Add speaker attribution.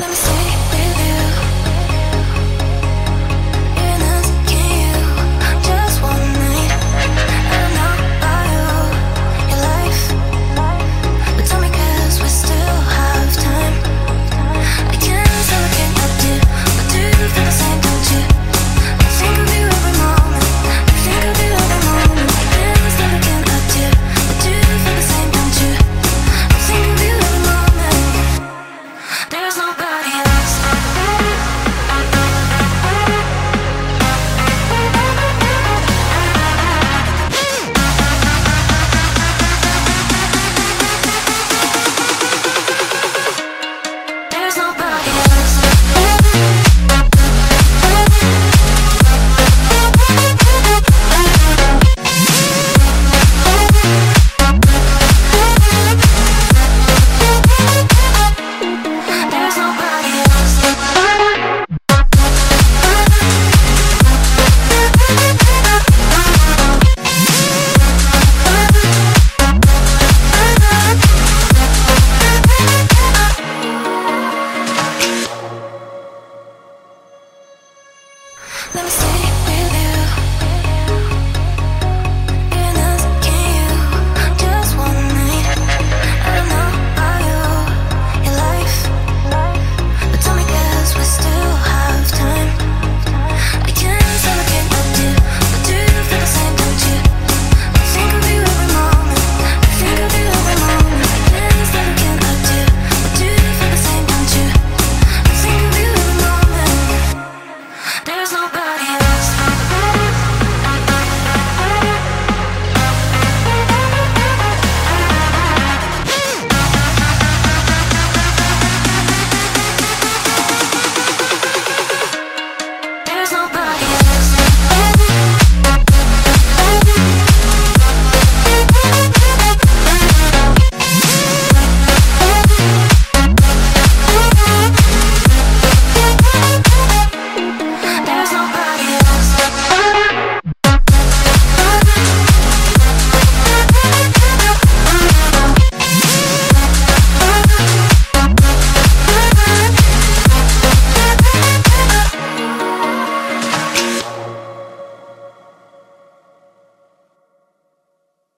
Speaker 1: Let me body.